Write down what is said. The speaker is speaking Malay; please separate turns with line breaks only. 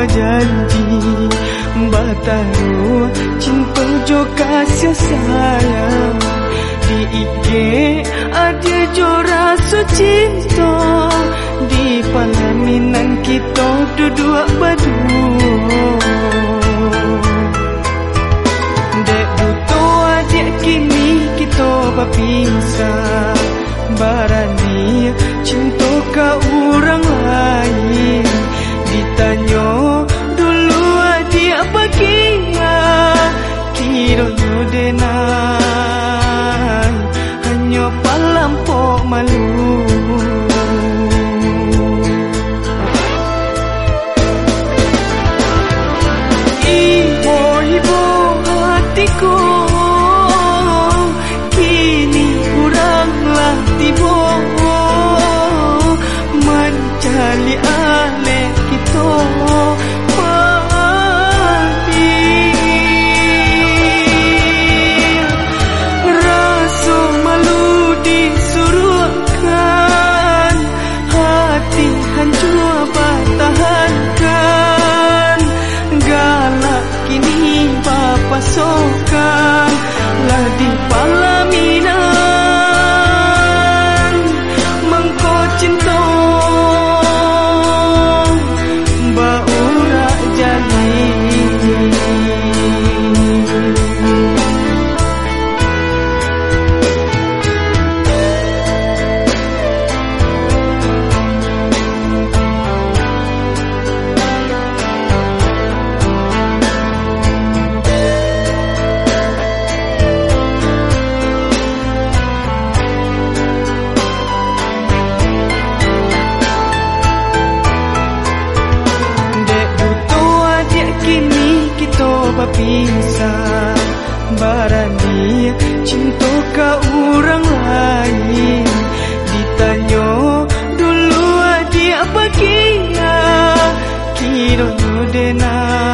sebuah janji. Batalu cinta jo kasih sayang. Di ike ada jo rasa cinta. Di palaminan kita dua-dua berdua. Dek butuh aja kini kita berpisah. Barani cinta kau orang berpisah. Barani cinta ke orang lain. Ditanya dulu adik apa kira? Kiranya denai